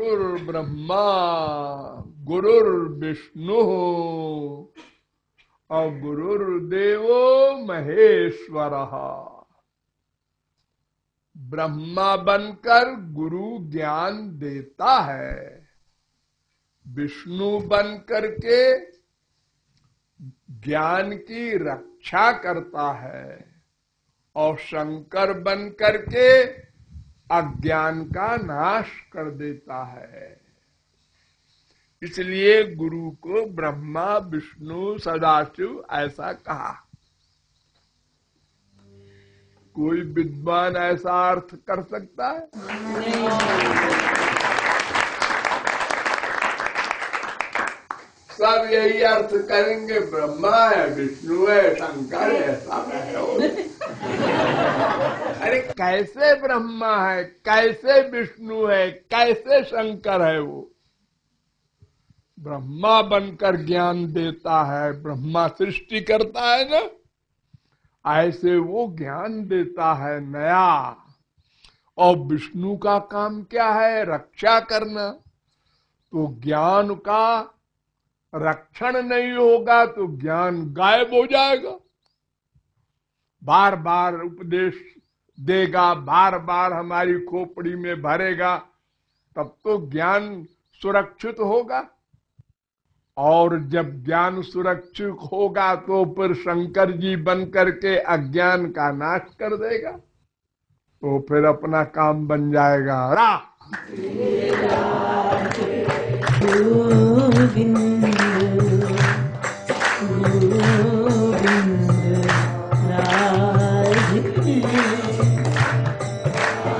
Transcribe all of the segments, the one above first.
गुरुर् ब्रह्मा, गुरुर् विष्णु। और गुरुर्देवो महेश्वर। ब्रह्मा बनकर गुरु ज्ञान देता है। विष्णु बनकर के ज्ञान की रक्षा करता है। और शंकर बन करके अज्ञान का नाश कर देता है। इसलिए गुरु को ब्रह्मा, विष्णु, सदाशिव ऐसा कहा। कोई विद्वान ऐसा अर्थ कर सकता है? सब यही अर्थ करेंगे। ब्रह्मा है, विष्णु है, शंकर है सब है। अरे कैसे ब्रह्मा है? कैसे विष्णु है? कैसे शंकर है वो? ब्रह्मा बनकर ज्ञान देता है, ब्रह्मा सृष्टि करता है ना? ऐसे वो ज्ञान देता है नया। और विष्णु का काम क्या है? रक्षा करना। तो ज्ञान का रक्षण नहीं होगा तो ज्ञान गायब हो जाएगा। बार बार उपदेश देगा बार बार हमारी खोपड़ी में भरेगा, तब तो ज्ञान सुरक्षित होगा। और जब ज्ञान सुरक्षित होगा तो फिर शंकर जी बन करके अज्ञान का नाश कर देगा। तो फिर अपना काम बन जाएगा। रा!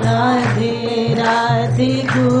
राधे राधे गो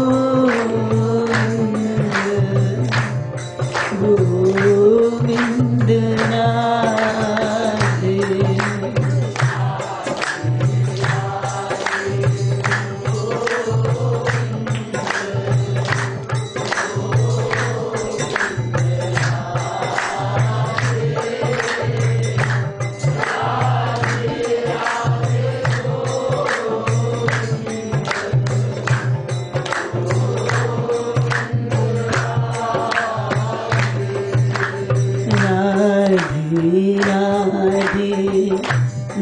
राधे राधे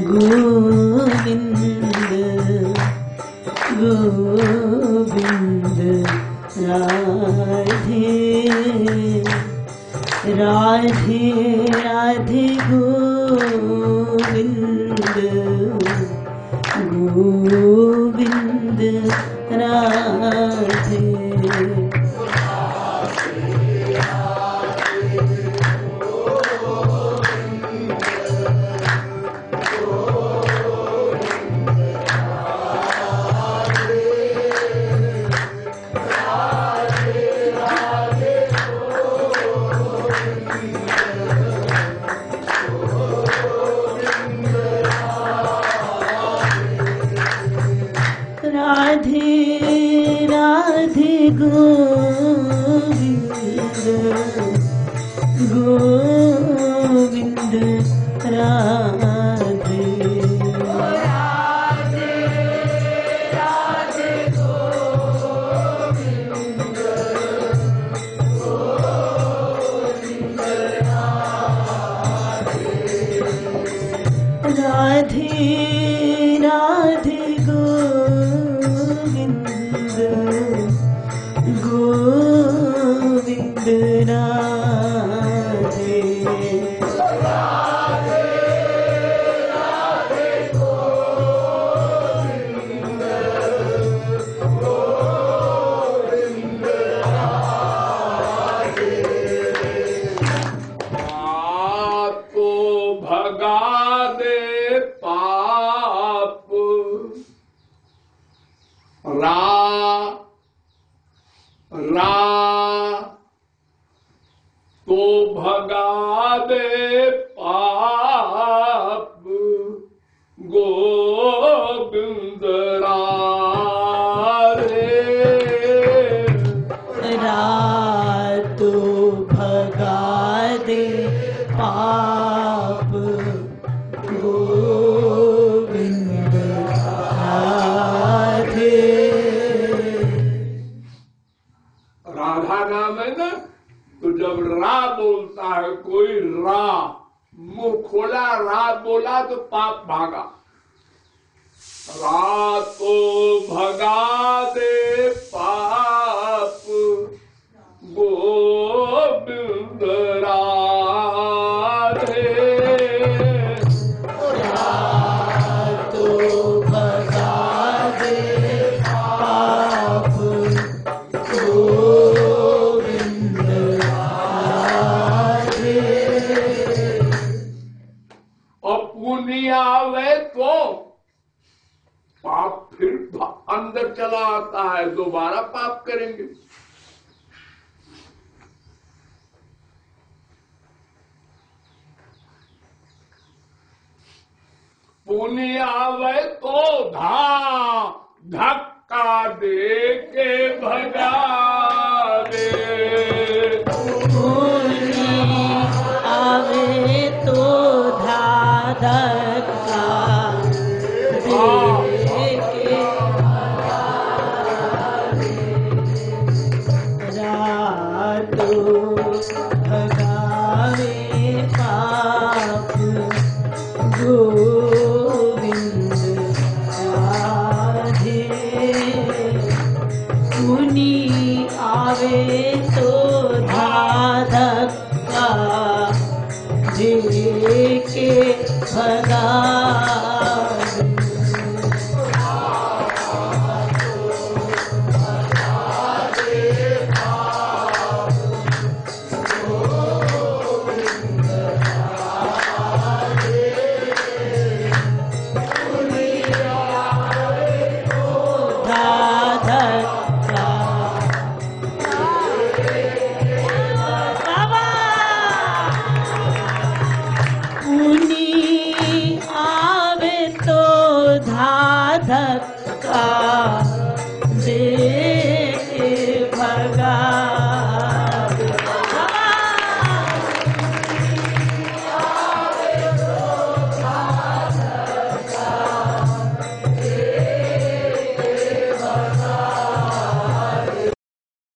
गोविन्द गोविन्द राधे राधे राधे गोविन्द गोविन्द राधे Hari Ram. रा तो पाप भागा। रात तो पुण्य आवे तो पाप फिर अंदर चला आता है, दोबारा पाप करेंगे। पुण्य आवे तो धा धक्का दे के भगा दे। आवे तो जे के भला